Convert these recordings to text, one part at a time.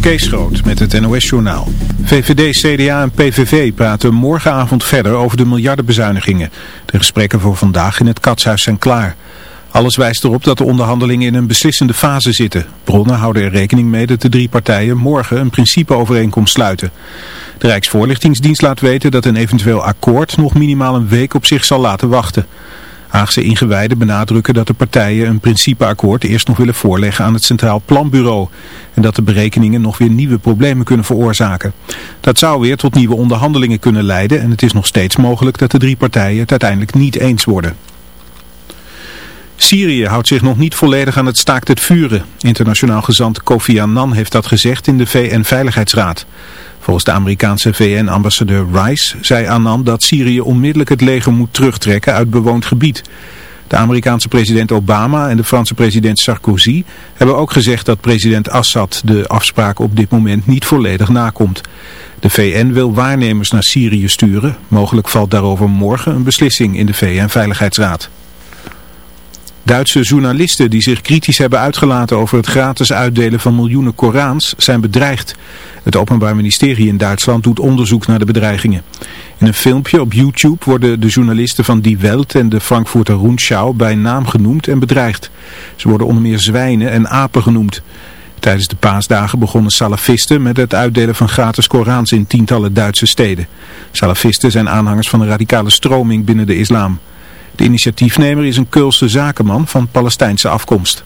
Kees Groot met het NOS-journaal. VVD, CDA en PVV praten morgenavond verder over de miljardenbezuinigingen. De gesprekken voor vandaag in het Katshuis zijn klaar. Alles wijst erop dat de onderhandelingen in een beslissende fase zitten. Bronnen houden er rekening mee dat de drie partijen morgen een principeovereenkomst sluiten. De Rijksvoorlichtingsdienst laat weten dat een eventueel akkoord nog minimaal een week op zich zal laten wachten. Haagse ingewijden benadrukken dat de partijen een principeakkoord eerst nog willen voorleggen aan het Centraal Planbureau. En dat de berekeningen nog weer nieuwe problemen kunnen veroorzaken. Dat zou weer tot nieuwe onderhandelingen kunnen leiden en het is nog steeds mogelijk dat de drie partijen het uiteindelijk niet eens worden. Syrië houdt zich nog niet volledig aan het staakt het vuren. Internationaal gezant Kofi Annan heeft dat gezegd in de VN-veiligheidsraad. Volgens de Amerikaanse VN-ambassadeur Rice zei Annan dat Syrië onmiddellijk het leger moet terugtrekken uit bewoond gebied. De Amerikaanse president Obama en de Franse president Sarkozy hebben ook gezegd dat president Assad de afspraken op dit moment niet volledig nakomt. De VN wil waarnemers naar Syrië sturen. Mogelijk valt daarover morgen een beslissing in de VN-veiligheidsraad. Duitse journalisten die zich kritisch hebben uitgelaten over het gratis uitdelen van miljoenen Korans zijn bedreigd. Het Openbaar Ministerie in Duitsland doet onderzoek naar de bedreigingen. In een filmpje op YouTube worden de journalisten van Die Welt en de Frankfurter Rundschau bij naam genoemd en bedreigd. Ze worden onder meer zwijnen en apen genoemd. Tijdens de paasdagen begonnen salafisten met het uitdelen van gratis Korans in tientallen Duitse steden. Salafisten zijn aanhangers van een radicale stroming binnen de islam. De initiatiefnemer is een Keulse zakenman van Palestijnse afkomst.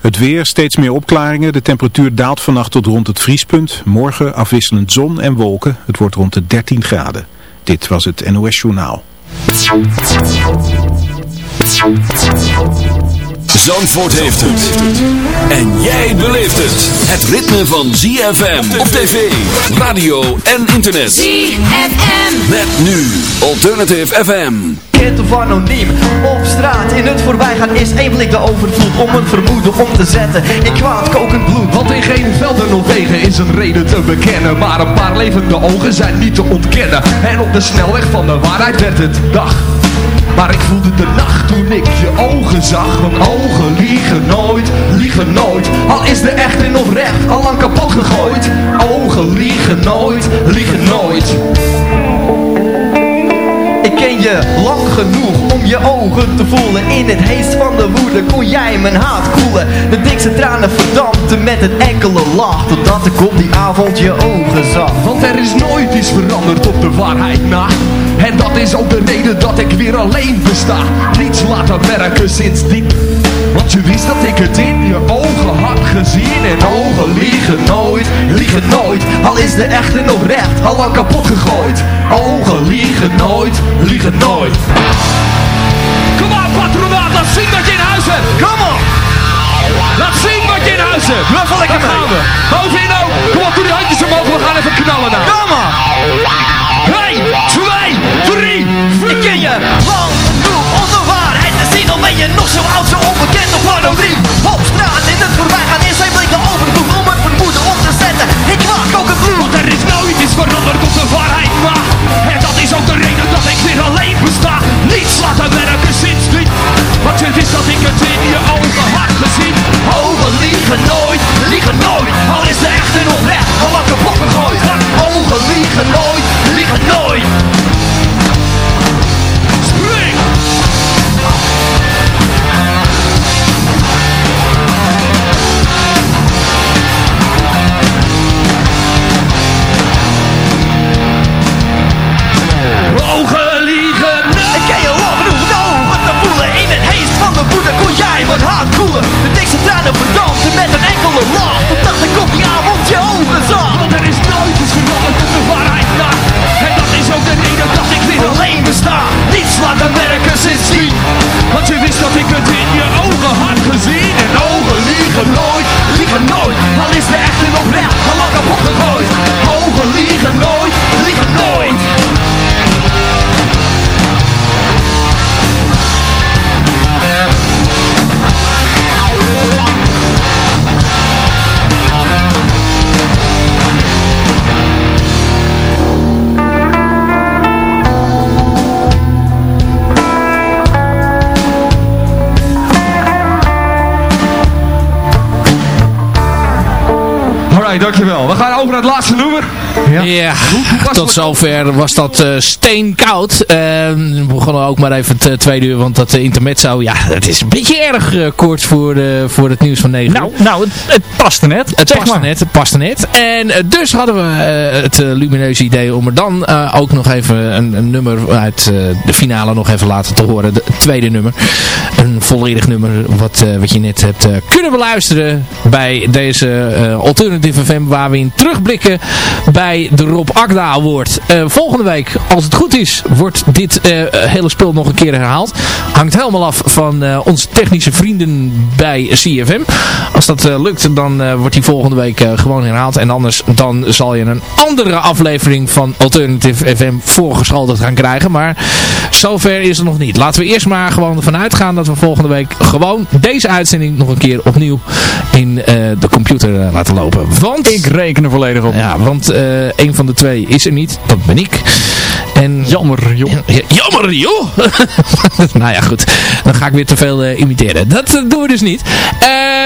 Het weer, steeds meer opklaringen. De temperatuur daalt vannacht tot rond het vriespunt. Morgen afwisselend zon en wolken. Het wordt rond de 13 graden. Dit was het NOS Journaal. Zandvoort heeft het. En jij beleeft het. Het ritme van ZFM op tv, radio en internet. ZFM. Met nu Alternative FM. Kind of anoniem op straat in het voorbijgaan is één blik de overvloed om een vermoeden om te zetten in kwaad kokend bloed. Want in geen velden of wegen is een reden te bekennen, maar een paar levende ogen zijn niet te ontkennen. En op de snelweg van de waarheid werd het dag. Maar ik voelde de nacht toen ik je ogen zag Want ogen liegen nooit, liegen nooit. Al is de echte nog recht, al lang kapot gegooid. Ogen liegen nooit, liegen nooit ken je lang genoeg om je ogen te voelen? In het heest van de woede kon jij mijn haat koelen. De dikste tranen verdampten met een enkele lach Totdat ik op die avond je ogen zag. Want er is nooit iets veranderd op de waarheid na. En dat is ook de reden dat ik weer alleen besta Niets laten werken sindsdien Want je wist dat ik het in je ogen had gezien. En ogen liegen nooit, liegen nooit. Al is de echte nog recht, al lang kapot gegooid. Ogen liegen nooit, liegen nooit. Kom op patronaat, laat zien wat je in huis hebt. Kom op! Laat zien wat je in huis hebt. Even lekker gaan we. Bovenin ook Kom op, doe die handjes omhoog, we gaan even knallen nou. Kom maar! 1, 2, 3, Ik ken je Al ben je nog zo oud, zo onbekend of anoniem Op straat in het voorbijgaan is zijn blik de overvloed Om het vermoeden op te zetten. In kwaad kokend bloed Want er is nooit iets veranderd op de waarheid na En dat is ook de reden dat ik weer alleen besta Niets laten werken sindsdien Want je wist dat ik het in je ogen had gezien We gaan over naar het laatste nummer. Ja, ja tot zover was dat uh, steenkoud. Uh, we begonnen ook maar even het tweede uur, want dat uh, intermezzo, ja, het is een beetje erg kort voor, voor het nieuws van 9 Nou, nou het, het paste net. Het paste net, het paste net. En dus hadden we het lumineuze idee om er dan ook nog even een, een nummer uit de finale nog even laten te horen. De, het tweede nummer. Een volledig nummer wat, wat je net hebt kunnen beluisteren bij deze Alternative FM waar we in terugblikken bij de Rob Akda Award. Uh, volgende week, als het goed is, wordt dit uh, hele spul nog een keer herhaald. Hangt helemaal af van uh, onze technische vrienden bij CFM. Als dat lukt, dan wordt die volgende week gewoon herhaald. En anders dan zal je een andere aflevering van Alternative FM voorgeschoteld gaan krijgen. Maar zover is het nog niet. Laten we eerst maar gewoon ervan uitgaan dat we volgende week gewoon deze uitzending nog een keer opnieuw in de computer laten lopen. Want... Ik reken er volledig op. Ja, want een van de twee is er niet. Dat ben ik. En, jammer, joh. Ja, jammer, joh. nou ja, goed. Dan ga ik weer te veel uh, imiteren. Dat uh, doen we dus niet. Uh,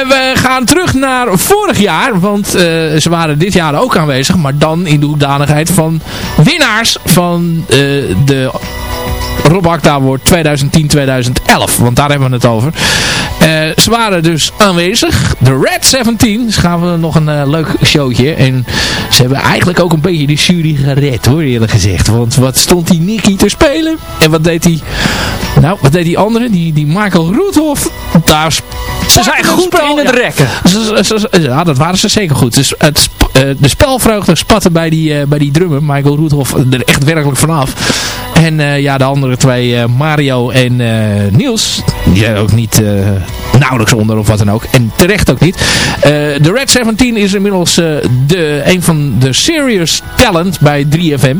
we gaan terug naar vorig jaar. Want ze waren dit jaar ook aanwezig. Maar dan in de hoedanigheid van winnaars van de Rob Akda wordt 2010-2011. Want daar hebben we het over. Uh, ze waren dus aanwezig. De Red 17. Dus gaan we nog een uh, leuk showtje. En ze hebben eigenlijk ook een beetje de jury gered hoor eerlijk gezegd. Want wat stond die Nicky te spelen? En wat deed die... Nou, wat deed die andere? Die, die Michael Roethoff. Daar ze zijn goed in het rekken. Ja, dat waren ze zeker goed. Dus het, uh, de spelvreugde spatte bij die, bij die drummer. Michael Roethoff er echt werkelijk vanaf. En uh, ja, de andere twee, uh, Mario en uh, Niels, die zijn ook niet nauwelijks onder of wat dan ook. En terecht ook niet. de Red 17 is inmiddels de, een van de serious talent bij 3FM.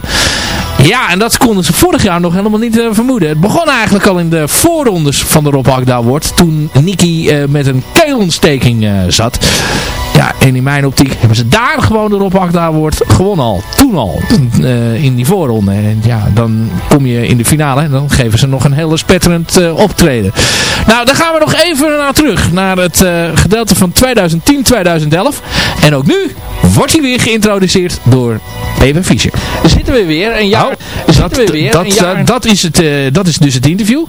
Ja, en dat konden ze vorig jaar nog helemaal niet vermoeden. Het begon eigenlijk al in de voorrondes van de Rob Agda wordt. Toen Nicky met een keelontsteking zat. Ja, en in mijn optiek hebben ze daar gewoon de Rob Agda wordt gewonnen al. Toen al. Uh, in die voorronde. En ja, dan kom je in de finale en dan geven ze nog een hele spetterend uh, optreden. Nou, dan gaan we nog even naar terug. Naar het uh, gedeelte van 2010-2011. En ook nu wordt hij weer geïntroduceerd door Peter Fischer. Zitten we weer een jaar... Oh, zitten we weer dat, jaar... dat, is het, dat is dus het interview.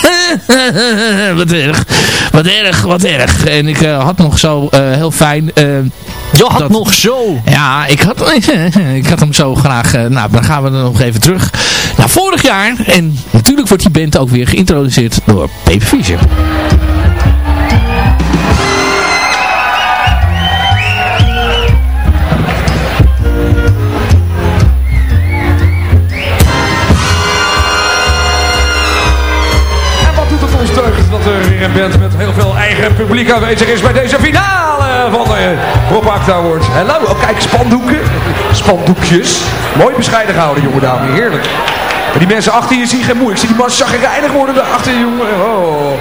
wat erg. Wat erg, wat erg. En ik uh, had nog zo uh, heel fijn... Uh, je had dat, nog zo. Ja, ik had, ik had hem zo graag... nou, dan gaan we er nog even terug naar vorig jaar. En natuurlijk wordt die band ook weer geïntroduceerd door Pepe Fischer. Een band met heel veel eigen publiek aanwezig is bij deze finale van de Rob Acta Awards. Hallo, oh kijk, spandoeken. Spandoekjes. Mooi bescheiden gehouden, jonge dame. Heerlijk. die mensen achter je zien geen moe. Ik zie die man reinig worden achter je, jongen. Oh.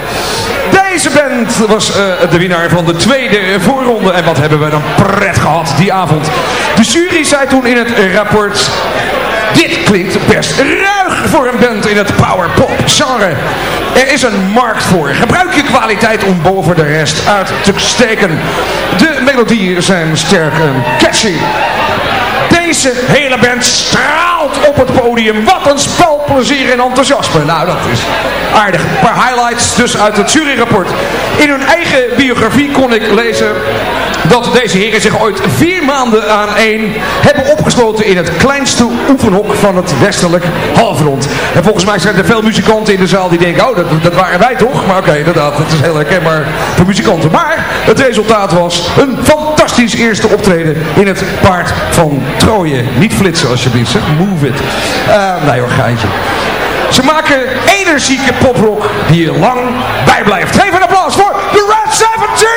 Deze band was uh, de winnaar van de tweede voorronde. En wat hebben we dan pret gehad die avond. De jury zei toen in het rapport... Dit klinkt best ruig voor een band in het powerpop genre. Er is een markt voor. Gebruik je kwaliteit om boven de rest uit te steken. De melodieën zijn sterk en catchy. Deze hele band straalt op het podium. Wat een spelplezier en enthousiasme. Nou, dat is aardig. Een paar highlights dus uit het juryrapport. In hun eigen biografie kon ik lezen dat deze heren zich ooit vier maanden aan één hebben opgesloten in het kleinste oefenhok van het westelijk halfrond. En volgens mij zijn er veel muzikanten in de zaal die denken, oh dat, dat waren wij toch? Maar oké, inderdaad, dat is heel herkenbaar voor muzikanten. Maar het resultaat was een fantastisch eerste optreden in het paard van Niet flitsen alsjeblieft, zeg. move it. Uh, nee hoor. Ze maken energieke poprock die je lang bijblijft. Geef een applaus voor The Red 17!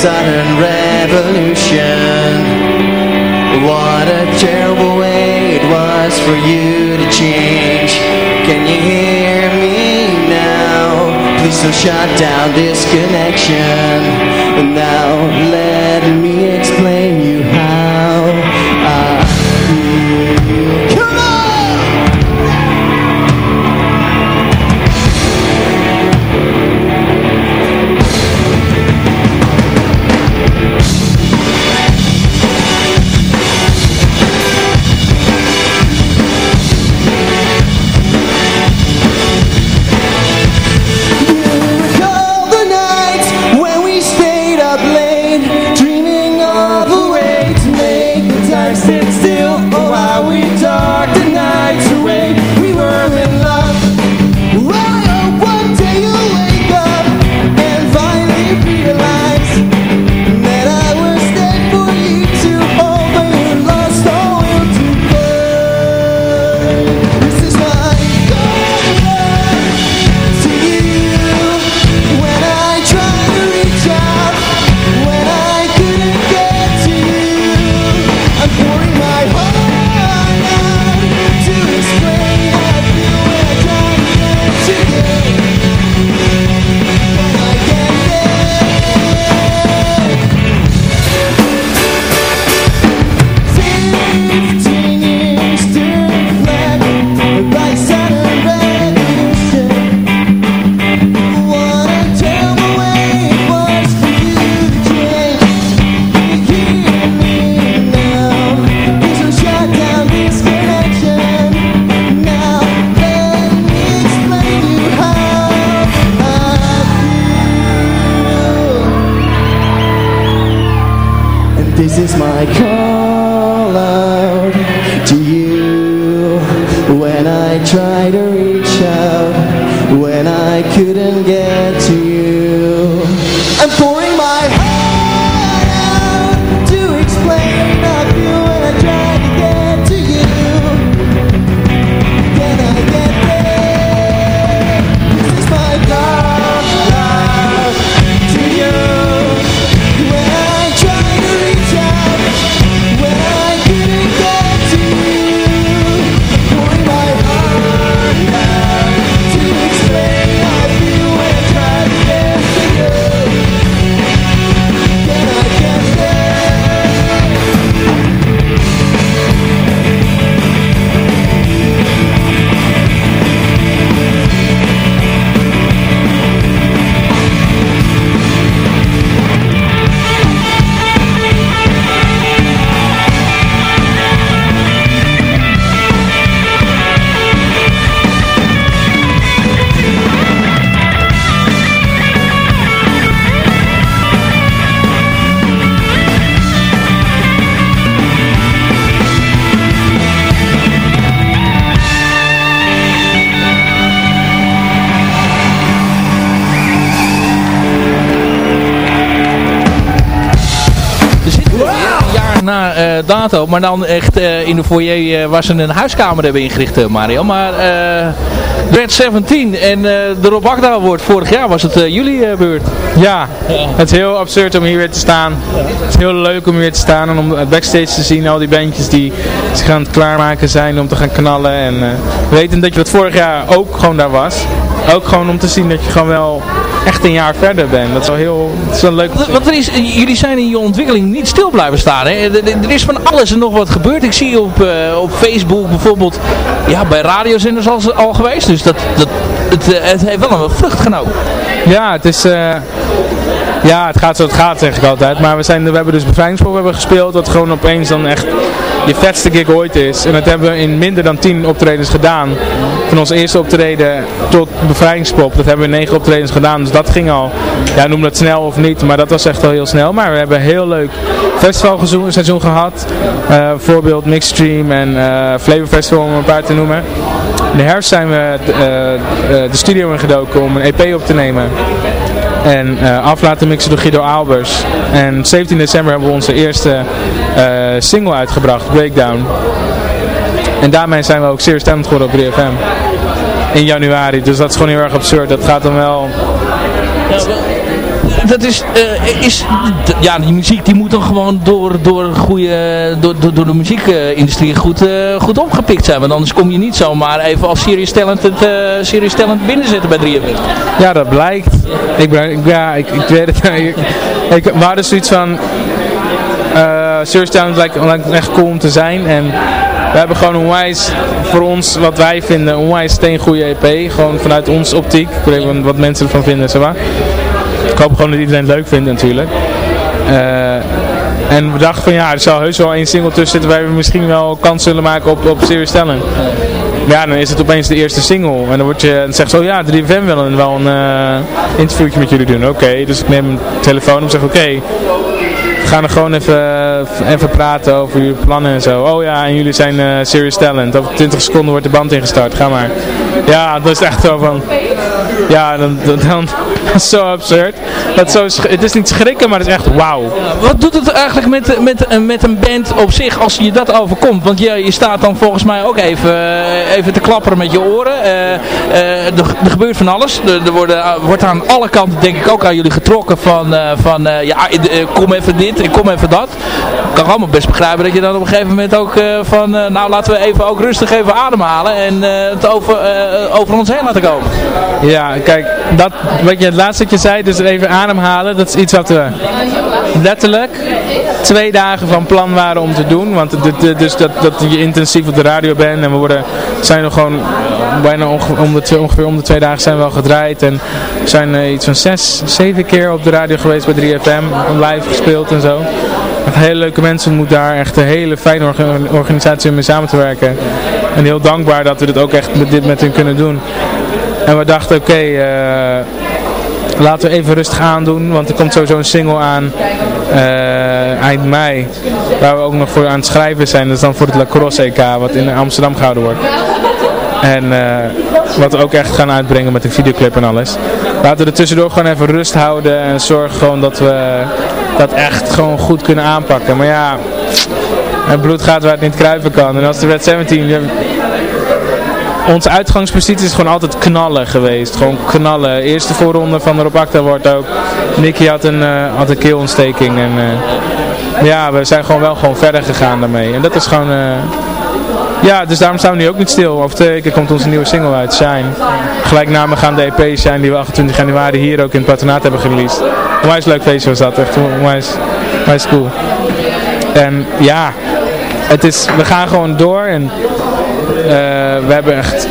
sudden revolution for you to change Can you hear me now? Please don't shut down this connection And now let me This dato, maar dan echt eh, in de foyer eh, waar ze een huiskamer hebben ingericht, eh, Mario. Maar eh Red 17 en eh, de Rob Award, vorig jaar was het eh, jullie eh, beurt. Ja, het is heel absurd om hier weer te staan. Het is heel leuk om hier te staan en om backstage te zien. Al die bandjes die zich aan het klaarmaken zijn om te gaan knallen. En eh, weten dat je dat vorig jaar ook gewoon daar was. Ook gewoon om te zien dat je gewoon wel echt een jaar verder bent. Dat is wel heel, het is wel leuk. Want er is, jullie zijn in je ontwikkeling niet stil blijven staan. Hè? Er, is van alles en nog wat gebeurd. Ik zie op, eh, op Facebook bijvoorbeeld, ja, bij radiozenders al, al geweest. Dus dat, dat, het, eh, het heeft wel een vlucht genomen. Ja, het is... eh, ja, het gaat zo het gaat, zeg ik altijd. Maar we, zijn, we hebben dus Bevrijdingspop hebben gespeeld. Wat gewoon opeens dan echt je vetste gig ooit is. En dat hebben we in minder dan 10 optredens gedaan. Van ons eerste optreden tot Bevrijdingspop. Dat hebben we in 9 optredens gedaan. Dus dat ging al. Ja, noem dat snel of niet. Maar dat was echt wel heel snel. Maar we hebben een heel leuk festivalseizoen seizoen gehad. Eh voorbeeld Mixstream en eh Flavor Festival om een paar te noemen. In de herfst zijn we eh, de studio ingedoken om een EP op te nemen. En eh, af laten mixen door Guido Albers. En 17 december hebben we onze eerste eh, single uitgebracht, Breakdown. En daarmee zijn we ook zeer stemd geworden op 3FM. In januari, dus dat is gewoon heel erg absurd. Dat gaat dan wel... Dat is, eh, is, ja, die muziek die moet dan gewoon door, door, goede, door, door, de muziekindustrie goed, eh, goed opgepikt zijn. Want anders kom je niet zomaar even als serious talent, het, eh, serious binnenzetten bij 3FM. Ja, dat blijkt. Ik, ben, ja, ik, ik weet het. ik, ik, we hadden zoiets van... eh Serious Talent lijkt, lijkt echt cool om te zijn. En we hebben gewoon onwijs, voor ons, wat wij vinden, een onwijs steengoede EP. Gewoon vanuit ons optiek. Ik weet wat mensen ervan vinden, zeg maar. Ik hoop gewoon dat iedereen het leuk vindt natuurlijk. Eh, en we dachten van ja, er zal heus wel één single tussen zitten waar we misschien wel kans zullen maken op, op Serious Talent. Ja, dan is het opeens de eerste single. En dan, word je, dan zegt zo, ja, 3FM wil een, wel een eh, interviewtje met jullie doen. Oké, dus ik neem mijn telefoon en zeg, oké, we gaan er gewoon even, even praten over jullie plannen en zo. Oh ja, en jullie zijn eh, Serious Talent. Over 20 seconden wordt de band ingestart, ga maar. Ja, dat is echt zo van... Ja, dan, dan dat is zo absurd. Dat zo, het is niet schrikken, maar het is echt wauw. Wat doet het eigenlijk met, met, met een band op zich als je dat overkomt? Want je, je staat dan volgens mij ook even, eh, even te klapperen met je oren. Eh, er, er gebeurt van alles. Er, er worden, wordt aan alle kanten denk ik ook aan jullie getrokken van, van ja, kom even dit en kom even dat. Ik kan allemaal best begrijpen dat je dan op een gegeven moment ook van, nou laten we even ook rustig even ademhalen en het over, over ons heen laten komen. Ja, kijk, dat, wat je, laatste wat je zei, dus even ademhalen, dat is iets wat we letterlijk twee dagen van plan waren om te doen. Want de, dus dat, dat je intensief op de radio bent en we worden, zijn er gewoon bijna om de, ongeveer om de twee dagen zijn we al gedraaid. En we zijn iets van zes, zeven keer op de radio geweest bij 3FM, live gespeeld en zo. Hele leuke mensen ontmoet daar, echt een hele fijne orga- organisatie om mee samen te werken. En heel dankbaar dat we dit ook echt met, dit met hun kunnen doen. En we dachten, oké, eh, laten we even rustig aandoen, want er komt sowieso een single aan. eh, eind mei. Waar we ook nog voor aan het schrijven zijn. Dat is dan voor het lacrosse EK wat in Amsterdam gehouden wordt. En eh, wat we ook echt gaan uitbrengen met de videoclip en alles. Laten we er tussendoor gewoon even rust houden en zorgen gewoon dat we dat echt gewoon goed kunnen aanpakken. Maar ja, het bloed gaat waar het niet kruipen kan. En als de Red 17... onze uitgangspositie is gewoon altijd knallen geweest. Gewoon knallen. Eerste voorronde van de Rob Acta wordt ook. Nicky had een, eh, had een keelontsteking. En eh, ja, we zijn gewoon wel gewoon verder gegaan daarmee. En dat is gewoon... eh, ja, dus daarom staan we nu ook niet stil. Over twee weken komt onze nieuwe single uit, Shine. Gelijk na me gaan de EP's zijn die we 28 januari hier ook in het patronaat hebben gereleased. Onwijs leuk feestje was dat, echt onwijs, onwijs cool. En ja, het is, we gaan gewoon door en we hebben echt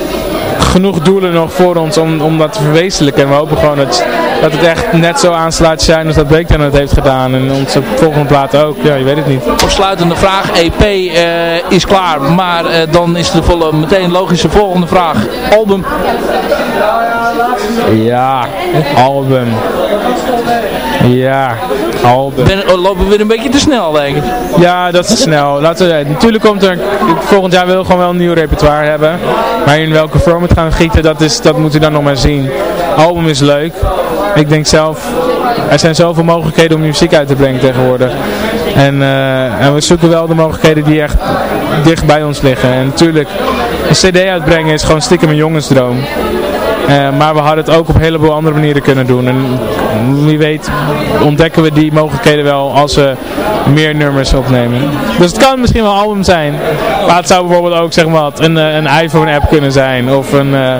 genoeg doelen nog voor ons om, om dat te verwezenlijken. En we hopen gewoon dat, dat het echt net zo aanslaat zijn als dat Breakdown het heeft gedaan. En onze volgende platen ook, ja, je weet het niet. Afsluitende vraag. EP eh, is klaar. Maar eh, dan is de volle, meteen logische volgende vraag. Album. Ja, album. Ja, album. Ben, oh, lopen we weer een beetje te snel denk ik. Ja, dat is te snel. Laten we, natuurlijk komt er, volgend jaar wil ik gewoon wel een nieuw repertoire hebben. Maar in welke vorm het gaan gieten, dat, is, dat moet u dan nog maar zien. Album is leuk. Ik denk zelf, er zijn zoveel mogelijkheden om muziek uit te brengen tegenwoordig. En, eh, en we zoeken wel de mogelijkheden die echt dicht bij ons liggen. En natuurlijk, een cd uitbrengen is gewoon stiekem een jongensdroom. Eh, maar we hadden het ook op een heleboel andere manieren kunnen doen. En wie weet ontdekken we die mogelijkheden wel als we meer nummers opnemen. Dus het kan misschien wel een album zijn. Maar het zou bijvoorbeeld ook zeg maar wat, een, eh, een iPhone app kunnen zijn. Of, een, eh,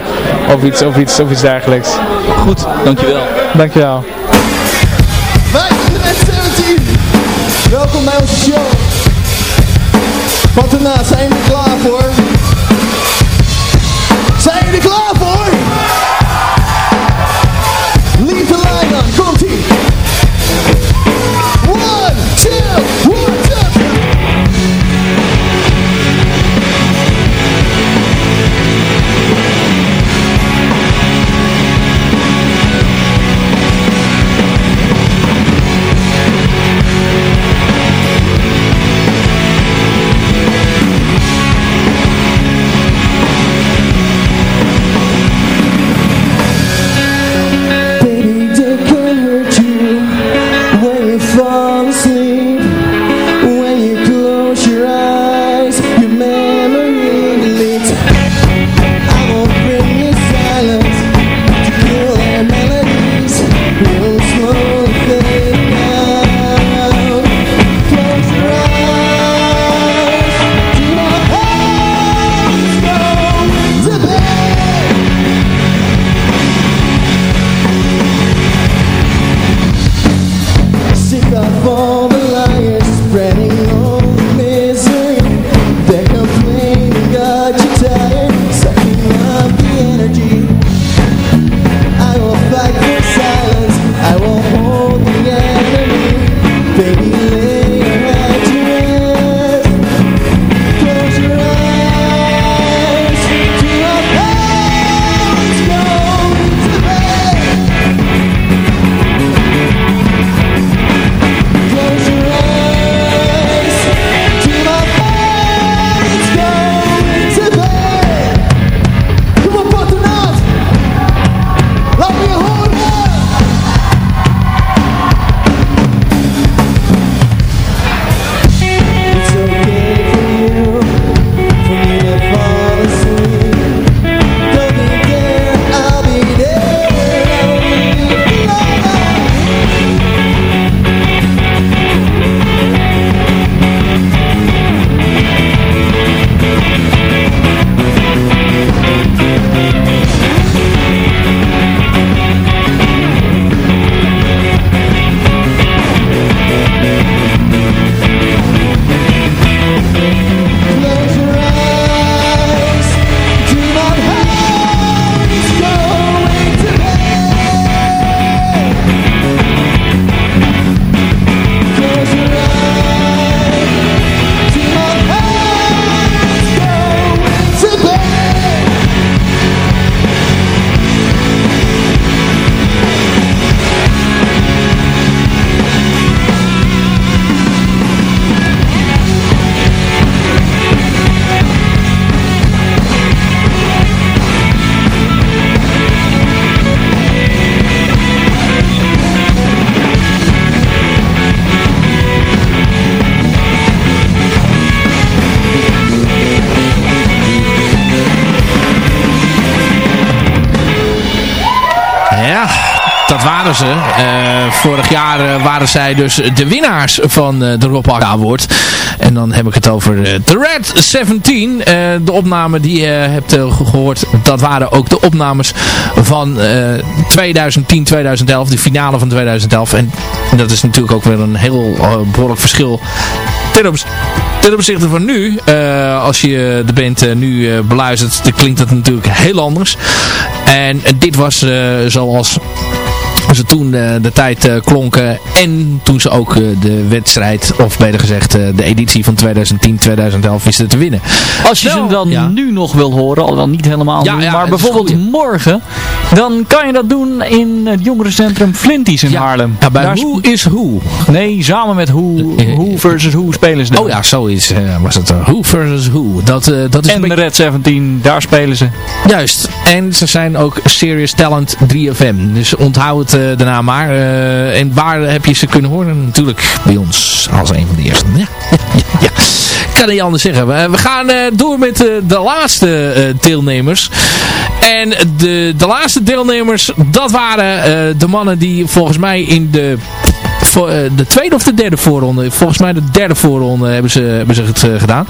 of, iets, of, iets, of iets dergelijks. Goed, dankjewel. Dankjewel. Wij zijn de Red 17. Welkom bij onze show. Want daarna zijn er klaar voor. Zij dus de winnaars van eh, de Rob Award. En dan heb ik het over eh, The Red 17. Eh, de opname die je hebt eh, gehoord, dat waren ook de opnames van 2010-2011. De finale van 2011. En dat is natuurlijk ook weer een heel eh, behoorlijk verschil ten, ten opzichte van nu, als je de band nu beluistert, dan klinkt dat natuurlijk heel anders. En dit was zoals ze toen eh, de tijd eh, klonken en toen ze ook eh, de wedstrijd, of beter gezegd de editie van 2010-2011 wisten te winnen. Als je ze dan ja. nu nog wil horen, al dan niet helemaal Ja, nu, ja, maar is bijvoorbeeld morgen, dan kan je dat doen in het jongerencentrum Flinties in Haarlem. ja, bij Daar Who is Who. sp- Nee, samen met Who, eh, Who versus Who spelen ze dan. Oh ja, zoiets eh, was het. who versus Who. Dat, dat is En de Red 17, daar spelen ze. Juist. En ze zijn ook Serious Talent 3FM. Dus onthoud het daarna maar. Eh, en waar heb je ze kunnen horen? Natuurlijk bij ons als een van de eerste. Ja, kan niet anders zeggen. We, gaan eh, door met eh, de laatste eh, deelnemers. En de, de laatste deelnemers, dat waren eh, de mannen die volgens mij in de eh, de tweede of de derde voorronde. Volgens mij de derde voorronde hebben ze, hebben ze het eh, gedaan.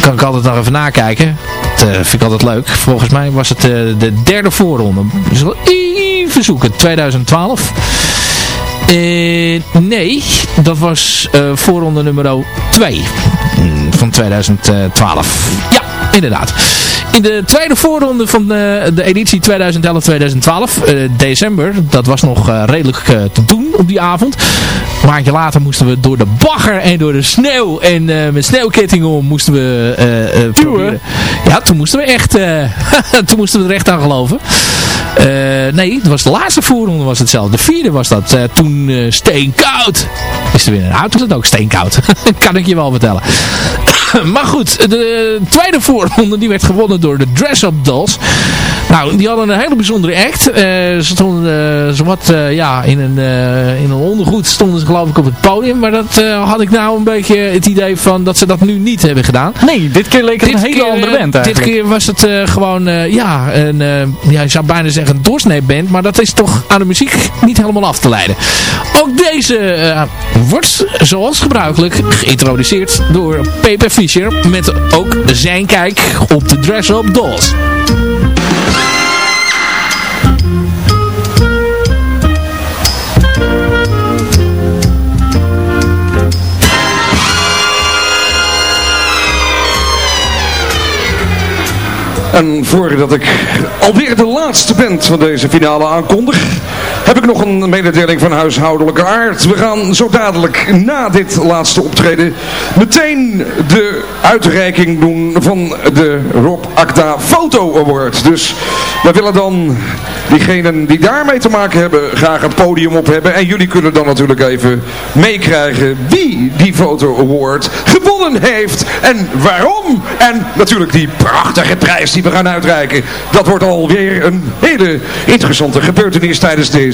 Kan ik altijd nog even nakijken. Dat eh, vind ik altijd leuk. Volgens mij was het eh, de derde voorronde. Dus wel even zoeken. 2012. Eh, nee, dat was eh, voorronde nummer 2 van 2012. Ja, inderdaad. In de tweede voorronde van de, de editie 2011-2012, eh, december, dat was nog eh, redelijk eh, te doen op die avond. Een maandje later moesten we door de bagger en door de sneeuw en eh, met sneeuwkettingen om moesten we eh, eh, proberen. Ja, toen moesten we echt, eh, toen moesten we er echt aan geloven. Eh, nee, het was de laatste voorronde was hetzelfde. De vierde was dat. eh, toen eh, steenkoud. Is er weer een auto? Is het ook steenkoud? kan ik je wel vertellen. maar goed, de tweede voorronde die werd gewonnen door de Dress Up Dolls. Nou, die hadden een hele bijzondere act. Eh, ze stonden uh, zowat uh, ja, in, een, in een ondergoed stonden ze geloof ik op het podium. Maar dat had ik nou een beetje het idee van dat ze dat nu niet hebben gedaan. Nee, dit keer leek het dit een hele keer, andere band eigenlijk. Dit keer was het gewoon, ja, een, ja, je zou bijna zeggen een doorsneeband. Maar dat is toch aan de muziek niet helemaal af te leiden. Ook deze wordt zoals gebruikelijk geïntroduceerd door Pepe Fischer. Met ook zijn kijk op de Dress Up Dolls. En voordat ik alweer de laatste band van deze finale aankondig, heb ik nog een mededeling van huishoudelijke aard. We gaan zo dadelijk na dit laatste optreden meteen de uitreiking doen van de Rob Akda Foto Award. Dus we willen dan diegenen die daarmee te maken hebben graag het podium op hebben. En jullie kunnen dan natuurlijk even meekrijgen wie die Foto Award gewonnen heeft en waarom. En natuurlijk die prachtige prijs die we gaan uitreiken. Dat wordt alweer een hele interessante gebeurtenis tijdens deze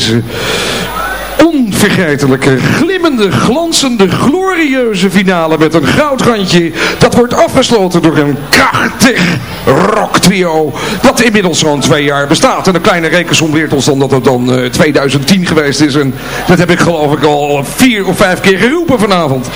onvergetelijke, glimmende, glanzende, glorieuze finale met een goudrandje. Dat wordt afgesloten door een krachtig rocktrio dat inmiddels zo'n twee jaar bestaat. En een kleine rekensom leert ons dan dat het dan uh, 2010 geweest is. En dat heb ik geloof ik al vier of vijf keer geroepen vanavond.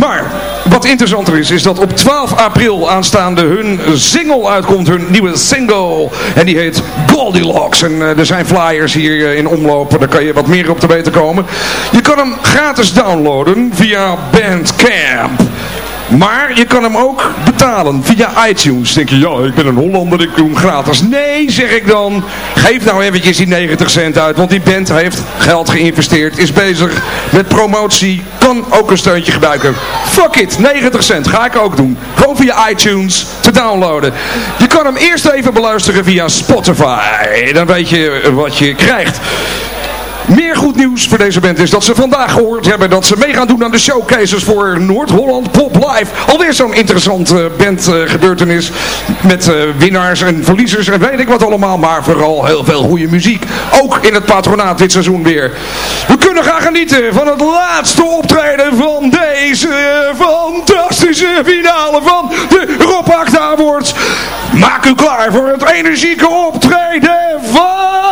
Maar wat interessanter is, is dat op 12 april aanstaande hun single uitkomt, hun nieuwe single. En die heet Goldilocks. En uh, er zijn flyers hier uh, in omloop, daar kan je wat meer op te weten komen. Je kan hem gratis downloaden via Bandcamp. Maar je kan hem ook betalen via iTunes. Denk je, ja, ik ben een Hollander, ik doe hem gratis. Nee, zeg ik dan. Geef nou eventjes die 90 cent uit. Want die band heeft geld geïnvesteerd. Is bezig met promotie. Kan ook een steuntje gebruiken. Fuck it, 90 cent. Ga ik ook doen. Gewoon via iTunes te downloaden. Je kan hem eerst even beluisteren via Spotify. Dan weet je wat je krijgt. Meer goed nieuws voor deze band is dat ze vandaag gehoord hebben dat ze mee gaan doen aan de showcases voor Noord-Holland Pop Live. Alweer zo'n interessante bandgebeurtenis met uh, winnaars en verliezers en weet ik wat allemaal. Maar vooral heel veel goede muziek. Ook in het patronaat dit seizoen weer. We kunnen gaan genieten van het laatste optreden van deze fantastische finale van de Rob Awards. Maak u klaar voor het energieke optreden van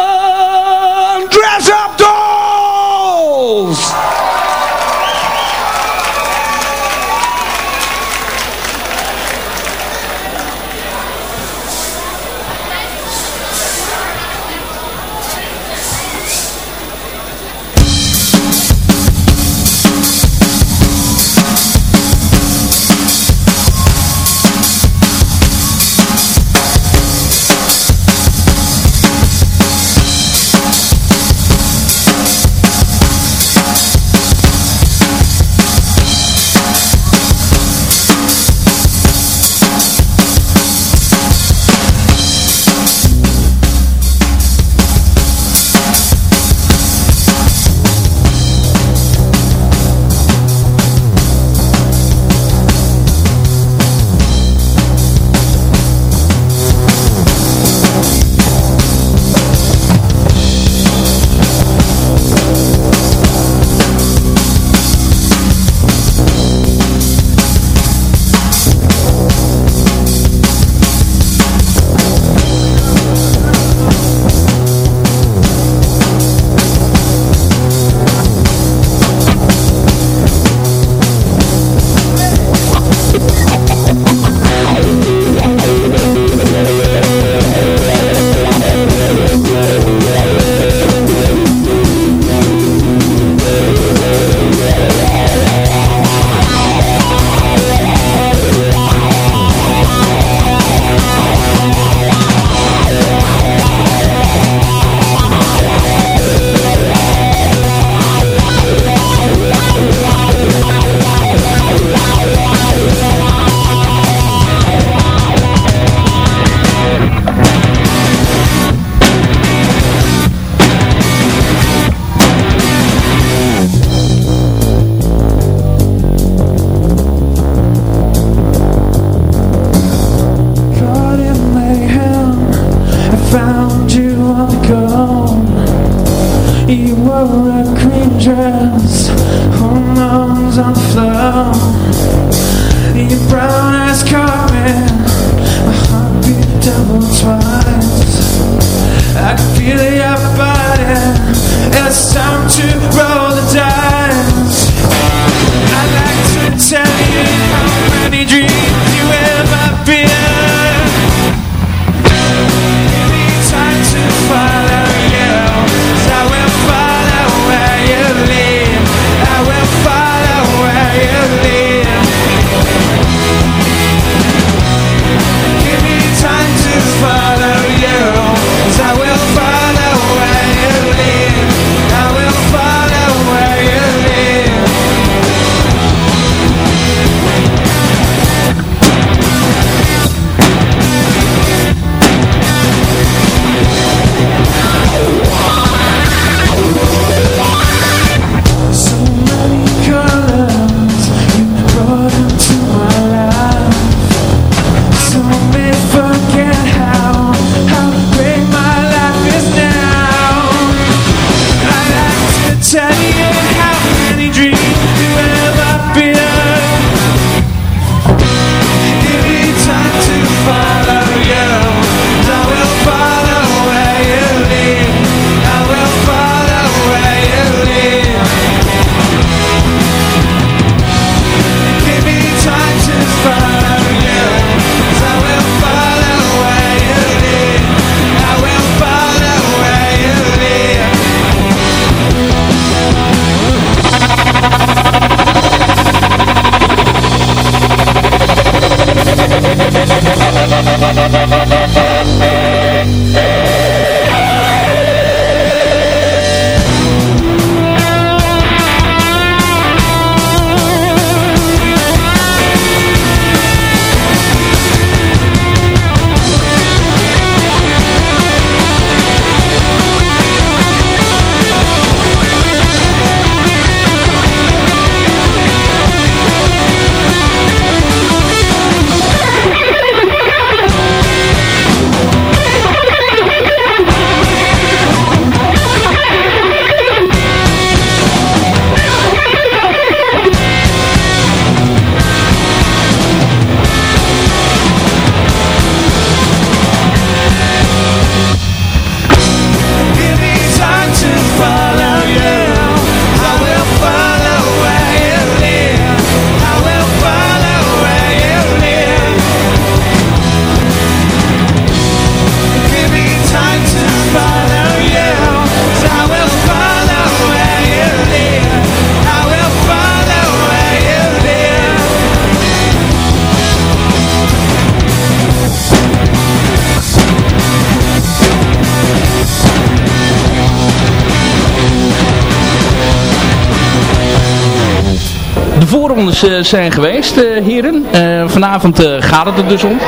eh, zijn geweest, eh, heren. Eh, vanavond gaat het er dus om.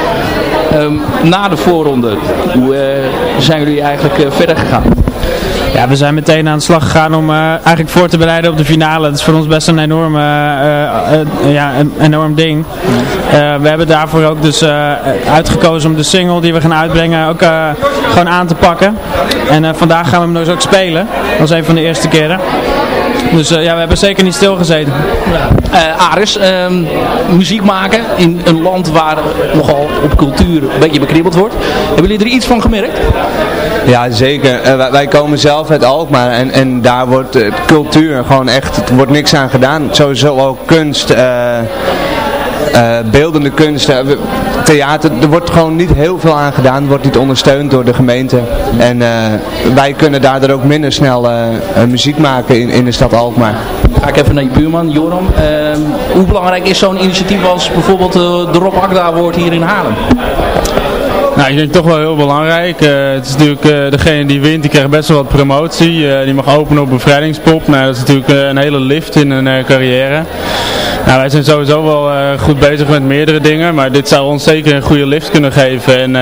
Ehm, na de voorronde, hoe zijn jullie eigenlijk verder gegaan? Ja, we zijn meteen aan de slag gegaan om eigenlijk voor te bereiden op de finale. Dat is voor ons best een enorm, ja, een enorm ding. We hebben daarvoor ook dus uitgekozen om de single die we gaan uitbrengen ook gewoon aan te pakken. En vandaag gaan we hem dus ook spelen. Dat was een van de eerste keren. Dus eh, ja, we hebben zeker niet stilgezeten. Eh Aris, ehm, muziek maken in een land waar nogal op cultuur een beetje bekribbeld wordt. Hebben jullie er iets van gemerkt? Ja, zeker. Eh, wij, wij komen zelf uit Alkmaar en, en daar wordt cultuur gewoon echt, er wordt niks aan gedaan. Sowieso ook kunst, eh, eh, beeldende kunst, we- theater, er wordt gewoon niet heel veel aan gedaan, wordt niet ondersteund door de gemeente. En eh, wij kunnen daardoor ook minder snel eh, eh, muziek maken in, in de stad Alkmaar. Ga ik even naar je buurman, Joram. Ehm, hoe belangrijk is zo'n initiatief als bijvoorbeeld de Rob Akda wordt hier in Haarlem? Nou, ik denk toch wel heel belangrijk. Eh, het is natuurlijk eh, degene die wint, die krijgt best wel wat promotie. Eh, die mag openen op bevrijdingspop. Nou, dat is natuurlijk een hele lift in een carrière. Nou, wij zijn sowieso wel goed bezig met meerdere dingen, maar dit zou ons zeker een goede lift kunnen geven. En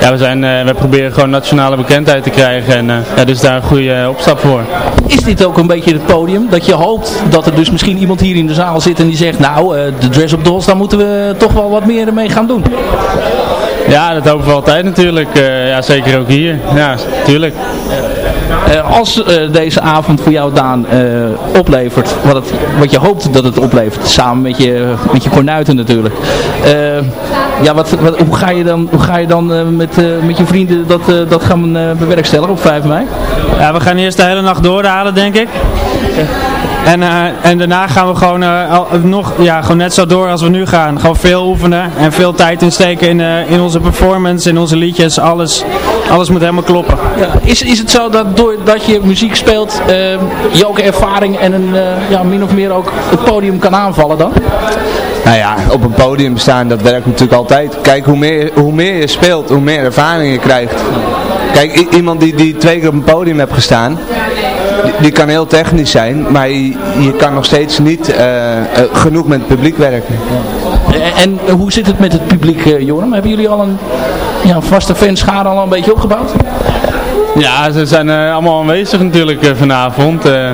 ja, we, zijn, we proberen gewoon nationale bekendheid te krijgen en ja, dus daar een goede opstap voor. Is dit ook een beetje het podium dat je hoopt dat er dus misschien iemand hier in de zaal zit en die zegt, nou, de Dress Up Dolls, daar moeten we toch wel wat meer mee gaan doen? Ja, dat hopen we altijd natuurlijk. Eh, ja, zeker ook hier. Ja, tuurlijk. Eh, als eh, deze avond voor jou, Daan, eh, oplevert wat, het, wat je hoopt dat het oplevert, samen met je, met je kornuiten natuurlijk. Eh, ja, wat, wat, hoe ga je dan, hoe ga je dan eh, met, eh, met je vrienden dat, eh, dat gaan eh, bewerkstelligen op 5 mei? Ja, we gaan eerst de hele nacht doorhalen, denk ik. En, eh, en daarna gaan we gewoon, eh, al- nog, ja, gewoon net zo door als we nu gaan. Gewoon veel oefenen en veel tijd insteken in, eh, in onze performance, in onze liedjes. Alles, alles moet helemaal kloppen. Ja, is, is het zo dat doordat je muziek speelt, eh, je ook ervaring en een, eh, ja, min of meer ook het podium kan aanvallen dan? Nou ja, op een podium staan, dat werkt natuurlijk altijd. Kijk, hoe meer, hoe meer je speelt, hoe meer ervaring je krijgt. Kijk, iemand die, die twee keer op een podium heeft gestaan, die, kan heel technisch zijn, maar je, je kan nog steeds niet eh, eh, genoeg met het publiek werken. Eh, En, en hoe zit het met het publiek, eh, Joram? Hebben jullie al een ja, vaste fanschade al een beetje opgebouwd? Ja, ze zijn eh, allemaal aanwezig natuurlijk vanavond. Eh,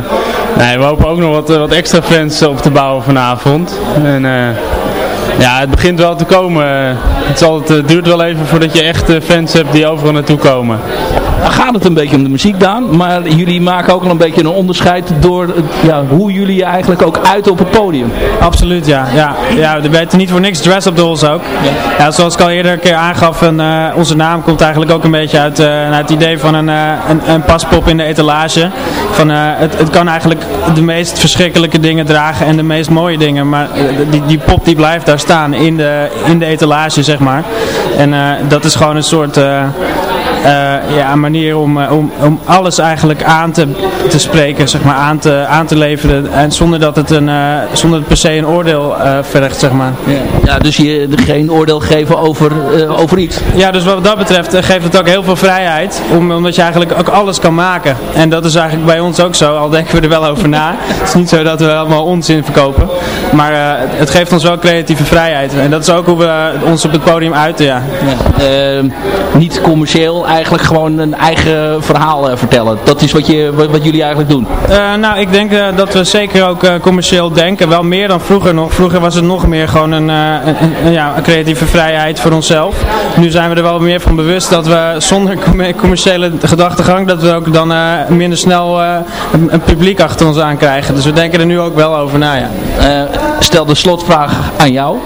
nee, we hopen ook nog wat, wat extra fans op te bouwen vanavond. En eh, ja, het begint wel te komen. Het, zal, het duurt wel even voordat je echt fans hebt die overal naartoe komen. Dan gaat het een beetje om de muziek, Daan. Maar jullie maken ook al een beetje een onderscheid door ja, hoe jullie je eigenlijk ook uiten op het podium. Absoluut, ja. ja. Ja, we weten niet voor niks Dress Up Dolls ook. Ja, zoals ik al eerder een keer aangaf, en, eh, onze naam komt eigenlijk ook een beetje uit, eh, uit het idee van een, eh, een, een paspop in de etalage. Van, het, het kan eigenlijk de meest verschrikkelijke dingen dragen en de meest mooie dingen, maar die, die pop die blijft daar staan in de, in de etalage, zeg maar. En dat is gewoon een soort... eh, ja, een manier om, eh, om, om alles eigenlijk aan te, te spreken, zeg maar, aan te, aan te leveren. En zonder dat het, een, eh, zonder het per se een oordeel eh, vergt, zeg maar. Ja, dus je geen oordeel geven over, eh, over iets. Ja, dus wat dat betreft geeft het ook heel veel vrijheid. Om, omdat je eigenlijk ook alles kan maken. En dat is eigenlijk bij ons ook zo, al denken we er wel over na. het is niet zo dat we allemaal onzin verkopen. Maar het, geeft ons wel creatieve vrijheid. En dat is ook hoe we ons op het podium uiten, ja. Eh, niet commercieel, eigenlijk gewoon een eigen verhaal vertellen. Dat is wat, je, wat, wat jullie eigenlijk doen. Eh, nou, ik denk eh, dat we zeker ook eh, commercieel denken. Wel meer dan vroeger nog. Vroeger was het nog meer gewoon een, een, een- ja, een creatieve vrijheid voor onszelf. Nu zijn we er wel meer van bewust dat we zonder com- commerciële gedachtegang, dat we ook dan minder snel een, een publiek achter ons aan krijgen. Dus we denken er nu ook wel over na, ja. Stel de slotvraag aan jou.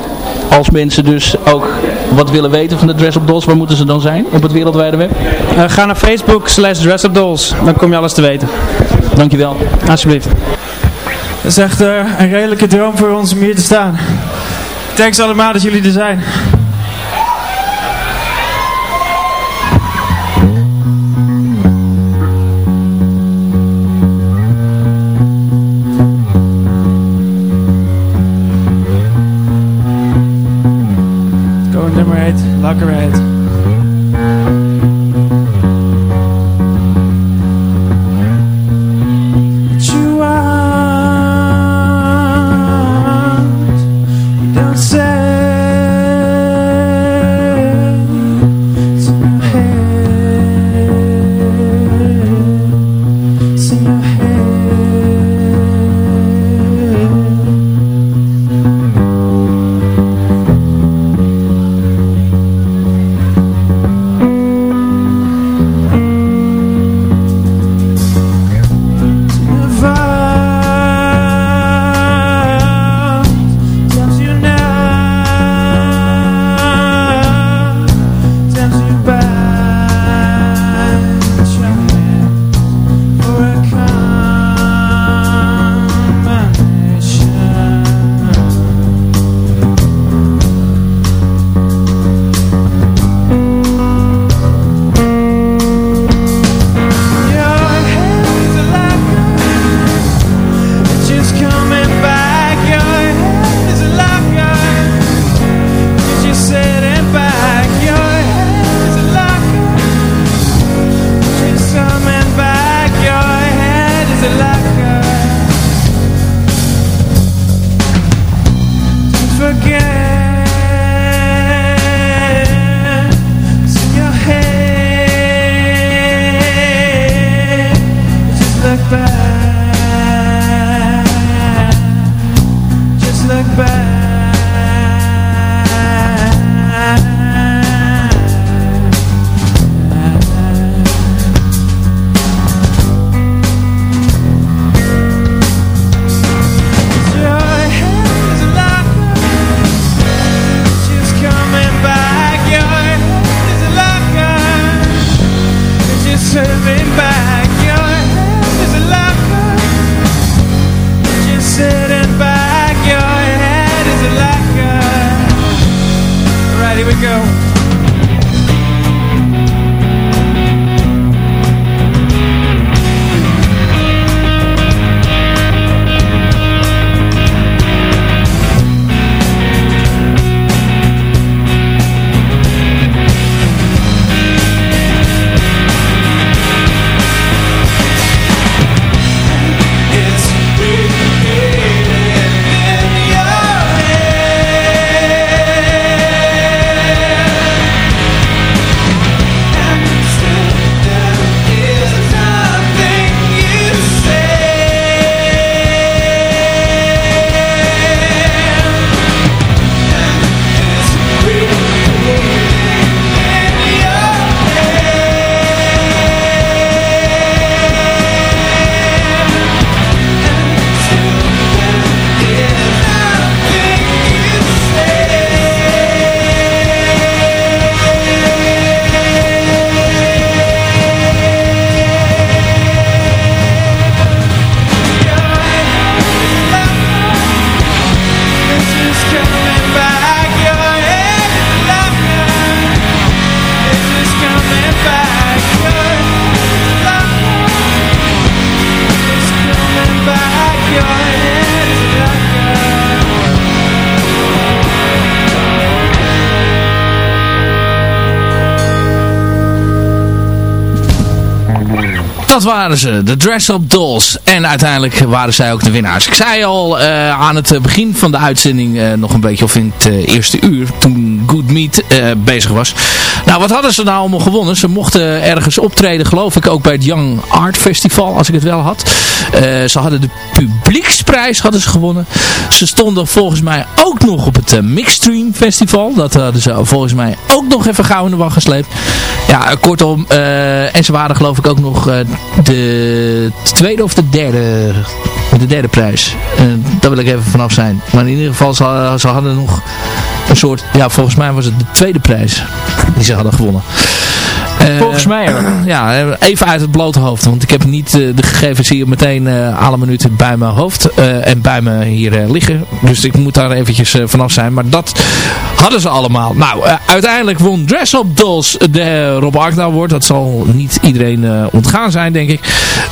Als mensen dus ook wat willen weten van de Dress Up Dolls, waar moeten ze dan zijn op het wereldwijde web? Eh, ga naar Facebook slash dressupdolls. Dan kom je alles te weten. Dankjewel. Alsjeblieft. Het is echt eh, een redelijke droom voor ons om hier te staan. Thanks allemaal dat jullie er zijn. Nummer waren ze, de Dress Up Dolls. En uiteindelijk waren zij ook de winnaars. Ik zei al eh, aan het begin van de uitzending eh, nog een beetje, of in het eh, eerste uur, toen Good Meat bezig was. Nou, wat hadden ze nou allemaal gewonnen? Ze mochten ergens optreden, geloof ik, ook bij het Young Art Festival, als ik het wel had. ze hadden de publieksprijs hadden ze gewonnen. Ze stonden volgens mij ook nog op het Mixstream Festival. Dat hadden ze volgens mij ook nog even gauw in de wacht gesleept. Ja, kortom, en ze waren geloof ik ook nog de tweede of de derde, de derde prijs. Uh, daar wil ik even vanaf zijn. Maar in ieder geval, ze, ze hadden nog een soort, ja volgens mij was het de tweede prijs die ze hadden gewonnen. Uh, Volgens mij Ja, even uit het blote hoofd. Want ik heb niet uh, de gegevens hier meteen alle minuten bij mijn hoofd en bij me hier liggen. Dus ik moet daar eventjes vanaf zijn. Maar dat hadden ze allemaal. Nou, uiteindelijk won Dress Up Dolls de Rob Agda Award. Dat zal niet iedereen ontgaan zijn, denk ik.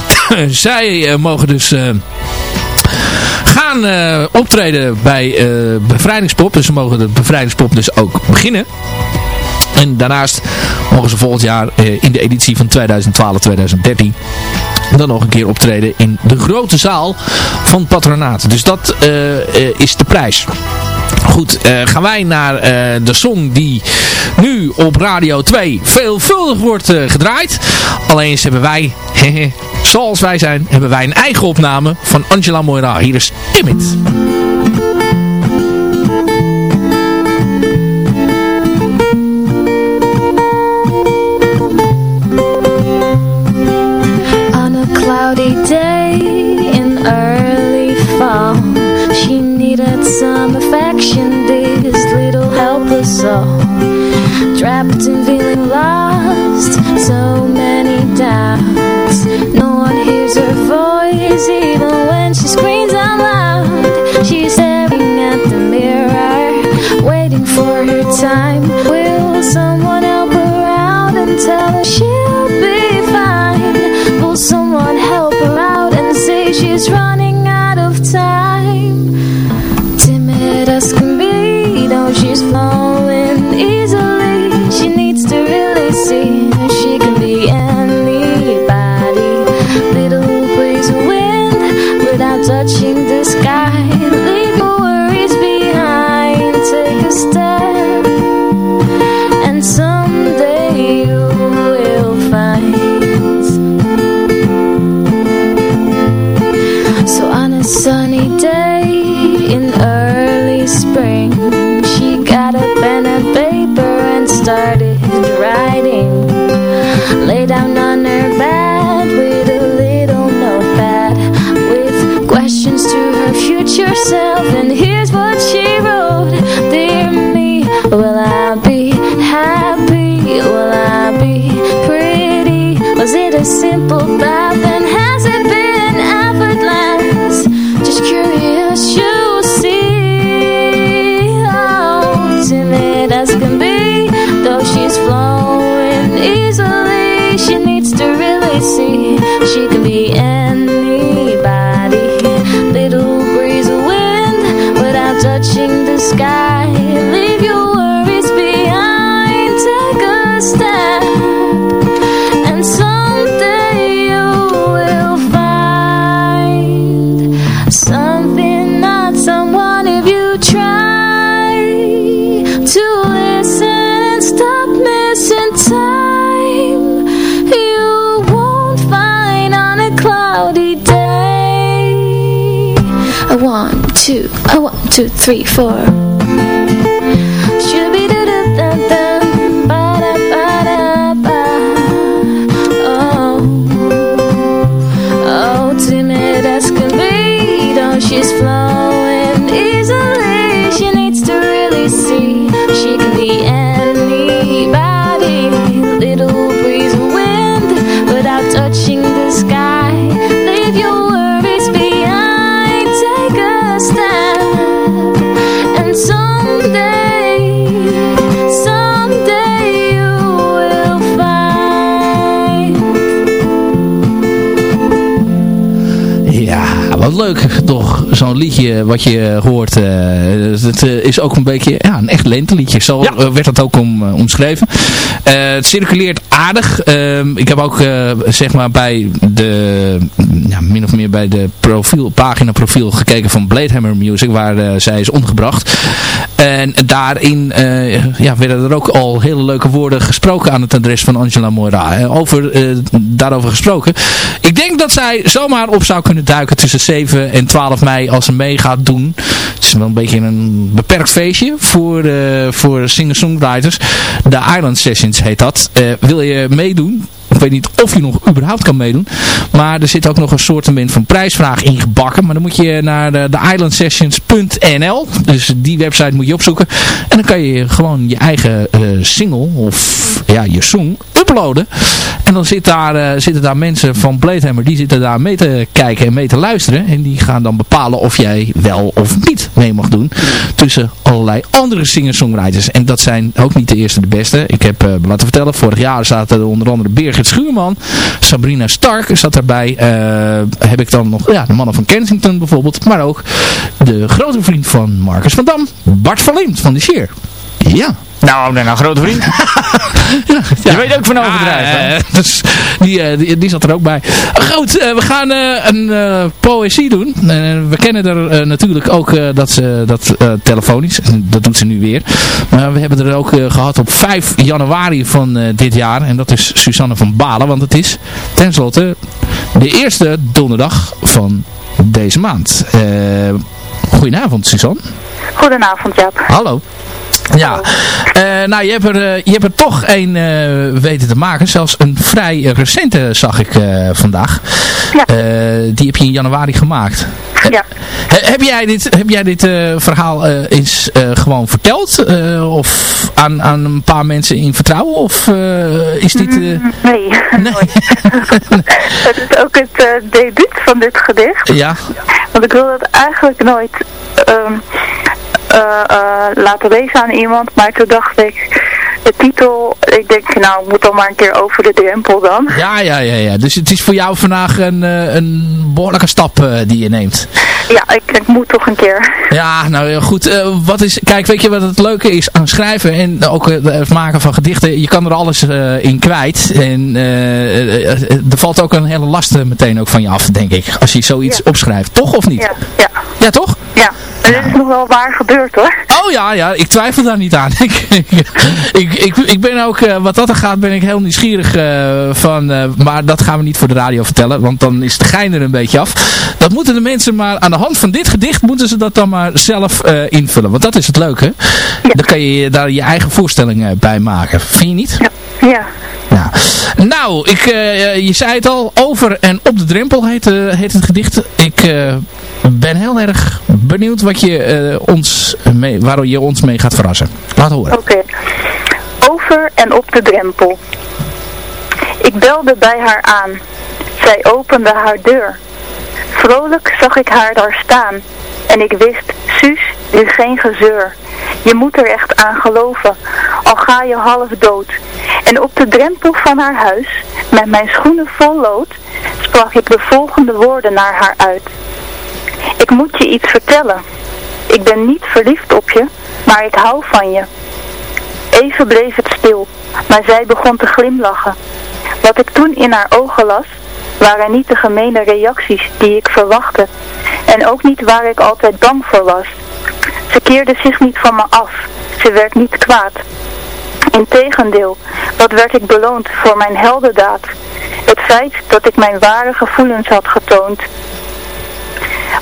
Zij mogen dus gaan uh, optreden bij uh, Bevrijdingspop. Dus ze mogen de Bevrijdingspop dus ook beginnen. En daarnaast mogen ze volgend jaar uh, in de editie van 2012-2013 dan nog een keer optreden in de grote zaal van Patronaat. Dus dat is de prijs. Goed, uh, gaan wij naar uh, de song die nu op Radio 2 veelvuldig wordt uh, gedraaid. Alleen hebben wij, zoals wij zijn, hebben wij een eigen opname van Angela Moira. Hier is Timid. end. Two, three, four wat leuk toch, zo'n liedje wat je hoort. eh, het eh, is ook een beetje ja, een echt lenteliedje. Zo eh, werd dat ook om, eh, omschreven. Eh, het circuleert aardig. Ehm, ik heb ook eh, zeg maar bij de, ja, min of meer bij de profiel, pagina profiel gekeken van Bladehammer Music, waar eh, zij is ondergebracht. En daarin eh, ja, werden er ook al hele leuke woorden gesproken aan het adres van Angela Moira. Eh, over, eh, daarover gesproken. Dat zij zomaar op zou kunnen duiken tussen 7 en 12 mei als ze mee gaat doen. Het is wel een beetje een beperkt feestje voor, eh, voor singer-songwriters. De Island Sessions heet dat. Eh, wil je meedoen? Ik weet niet of je nog überhaupt kan meedoen. Maar er zit ook nog een soort van prijsvraag ingebakken. Maar dan moet je naar de, de. Dus die website moet je opzoeken. En dan kan je gewoon je eigen eh, single of ja, je song uploaden. En dan zit daar, eh, zitten daar mensen van Bladehammer. Die zitten daar mee te kijken en mee te luisteren. En die gaan dan bepalen of jij wel of niet mee mag doen. Tussen allerlei andere singer-songwriters. En dat zijn ook niet de eerste de beste. Ik heb eh, laten vertellen. Vorig jaar zaten er onder andere Birgit Schuurman. Sabrina Stark zat daarbij. Eh, heb ik dan nog ja, de mannen van Kensington bijvoorbeeld. Maar ook de grote vriend van Marcus van Dam. Bart van Liemt van de Sheer. Ja. Nou, nou, nou, grote vriend. Je weet ook van overdrijven. hè? Ah, eh, dus die, eh, die, die zat er ook bij. Goed, eh, we gaan eh, een eh, poëzie doen. We kennen er natuurlijk ook eh, dat ze dat eh, telefonisch. En Dat doet ze nu weer. Maar we hebben er ook eh, gehad op 5 januari van eh, dit jaar. En dat is Susanne van Balen. Want het is tenslotte de eerste donderdag van deze maand. Eh goedenavond Suzanne. Goedenavond, Jaap. Hallo. Ja, Eh, nou je hebt, er, eh, je hebt er toch een eh, weten te maken. Zelfs een vrij recente zag ik vandaag. Eh, die heb je in januari gemaakt. Ja. He- heb jij dit, heb jij dit verhaal eens gewoon verteld? of aan, aan een paar mensen in vertrouwen? Of is dit... eh, Nee, nooit. het is ook het debuut van dit gedicht. ja, Want ik wil dat eigenlijk nooit ehm, eh, eh, laten lezen aan iemand. Maar toen dacht ik, de titel, ik denk nou, moet dan maar een keer over de drempel dan. ja, ja, ja, ja. Dus het is voor jou vandaag een, eh, een behoorlijke stap eh, die je neemt. Ja, ik, ik moet toch een keer. Ja, nou goed. eh, wat is, kijk, weet je wat het leuke is aan schrijven en ook eh, het maken van gedichten? Je kan er alles eh, in kwijt. En er valt ook een hele last meteen ook van je af, denk ik. Als je zoiets opschrijft. Toch of niet? Ja, ja. Ja, toch? Ja, en dit is nog wel waar gebeurd hoor. Oh ja, ja, ik twijfel daar niet aan. ik, ik, ik, ik ben ook, wat dat er gaat, ben ik heel nieuwsgierig van, maar dat gaan we niet voor de radio vertellen, want dan is de gein er een beetje af. Dat moeten de mensen maar, aan de hand van dit gedicht, moeten ze dat dan maar zelf eh, invullen, want dat is het leuke. Dan kan je daar je eigen voorstellingen bij maken, vind je niet? Ja. Ja. Nou, ik, eh, je zei het al, over en op de drempel heet, eh, heet het gedicht. Ik eh, ben heel erg benieuwd wat je, eh, ons mee, waar je ons mee gaat verrassen. Laat horen. Oké. Over en op de drempel. Ik belde bij haar aan. Zij opende haar deur. Vrolijk zag ik haar daar staan. En ik wist, Suus, is geen gezeur. Je moet er echt aan geloven, al ga je half dood. En op de drempel van haar huis, met mijn schoenen vol lood, sprak ik de volgende woorden naar haar uit. Ik moet je iets vertellen. Ik ben niet verliefd op je, maar ik hou van je. Even bleef het stil, maar zij begon te glimlachen. Wat ik toen in haar ogen las, waren niet de gemene reacties die ik verwachtte. En ook niet waar ik altijd bang voor was. Ze keerde zich niet van me af. Ze werd niet kwaad. Integendeel, wat werd ik beloond voor mijn heldendaad? Het feit dat ik mijn ware gevoelens had getoond.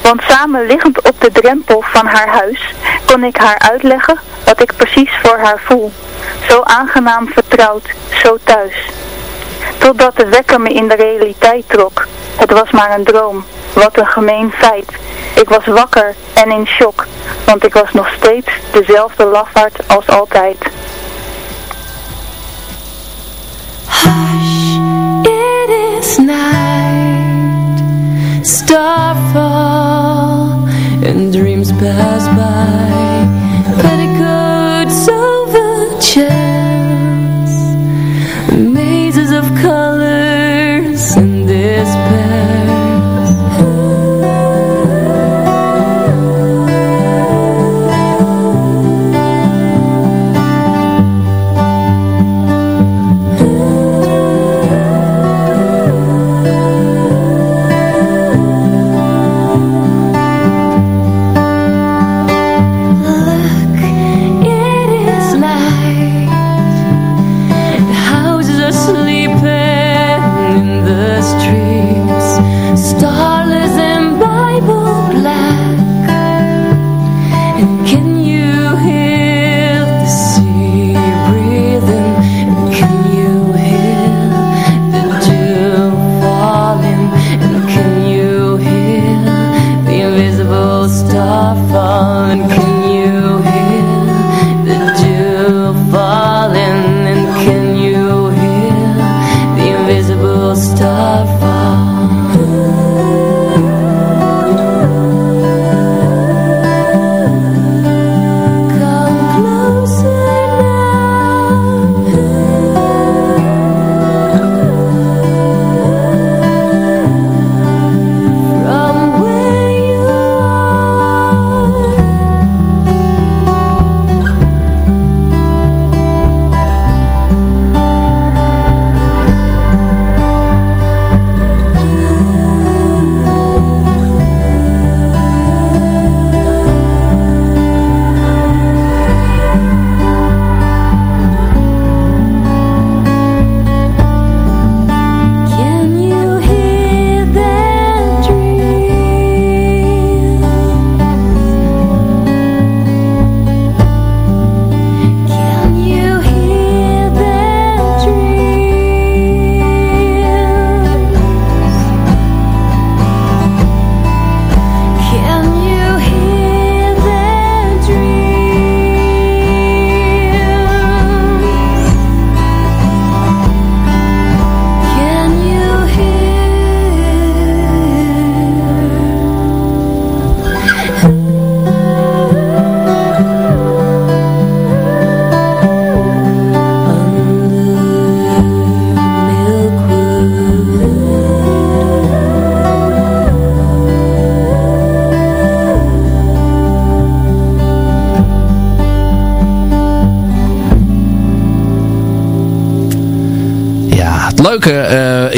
Want samen liggend op de drempel van haar huis kon ik haar uitleggen wat ik precies voor haar voel. Zo aangenaam vertrouwd, zo thuis. Totdat de wekker me in de realiteit trok. Het was maar een droom. Wat een gemeen feit. Ik was wakker en in shock, want ik was nog steeds dezelfde lafaard als altijd. It is night, starfall, and dreams pass by. Petticoats over chairs,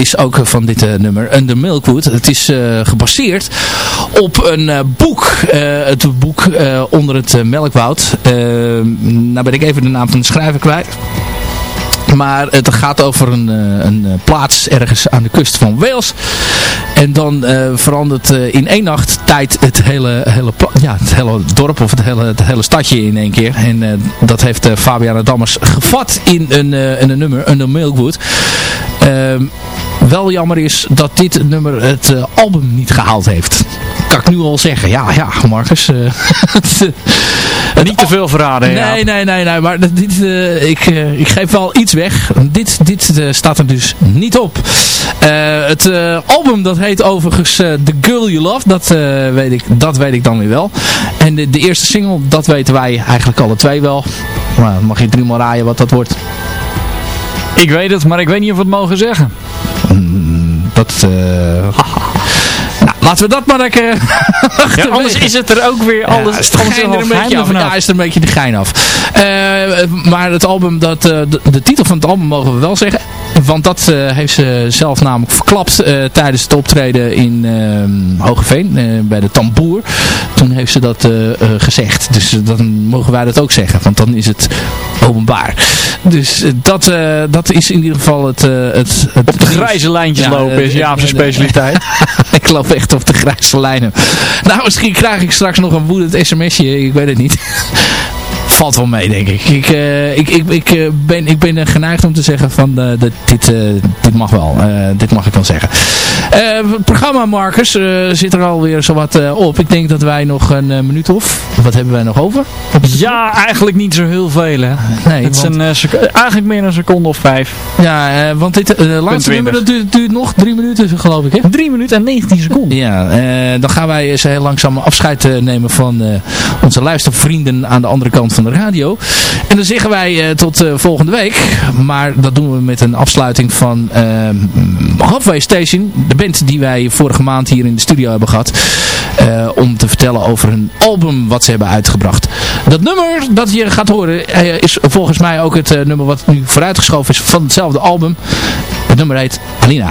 is ook van dit uh, nummer, Under Milkwood. Het is gebaseerd op een boek. het boek Onder het Melkwoud. nou ben ik even de naam van de schrijver kwijt. Maar het gaat over een, een plaats ergens aan de kust van Wales. En dan verandert in één nacht tijd het hele, hele, ja, het hele dorp of het hele, het hele stadje in één keer. En dat heeft Fabiana Dammers gevat in een, in een nummer, Under Milkwood. Wel jammer is dat dit nummer het album niet gehaald heeft. Kan ik nu al zeggen. Ja, ja, Marcus. niet te veel verraden. Nee, ja. nee, nee, nee. Maar dit, uh, ik, ik geef wel iets weg. Dit, dit staat er dus niet op. het album dat heet overigens The Girl You Love. Dat, weet ik, dat weet ik dan weer wel. En de, de eerste single, dat weten wij eigenlijk alle twee wel. Maar mag je driemaal raaien wat dat wordt. Ik weet het, maar ik weet niet of we het mogen zeggen. Mm, dat... Nou, laten we dat maar lekker... ja, anders is het er ook weer alles... Ja, is, er een beetje af. Ja, is er een beetje de gein af. Uh, maar het album, dat, uh, de, de, titel van het album mogen we wel zeggen. Want dat uh, heeft ze zelf namelijk verklapt tijdens het optreden in Hogeveen. bij de Tamboer. Toen heeft ze dat gezegd. Dus dan mogen wij dat ook zeggen. Want dan is het openbaar. Dus dat, dat is in ieder geval het... het, het Op de grijze lijntjes lopen is Jaapse specialiteit. ik loop echt op de grijze lijnen. Nou, misschien krijg ik straks nog een woedend sms'je. Ik weet het niet. Valt wel mee, denk ik. Ik, uh, ik, ik, ik, uh, ben, ik ben geneigd om te zeggen van uh, dat dit, dit mag wel. dit mag ik wel zeggen. het programma, Marcus, zit er alweer zowat op. Ik denk dat wij nog een minuut of... Wat hebben wij nog over? Ja, eigenlijk niet zo heel veel. Hè? Nee, het want... is een, eigenlijk meer een seconde of vijf. Ja, want dit laatste nummer dat duurt, duurt, nog drie minuten, geloof ik. Hè? Drie minuten en 19 seconden. Ja, dan gaan wij eens heel langzaam afscheid nemen van onze luistervrienden aan de andere kant van radio. En dan zeggen wij uh, tot uh, volgende week. Maar dat doen we met een afsluiting van uh, Halfway Station. De band die wij vorige maand hier in de studio hebben gehad. om te vertellen over een album wat ze hebben uitgebracht. Dat nummer dat je gaat horen is volgens mij ook het nummer wat nu vooruitgeschoven is van hetzelfde album. Het nummer heet Alina.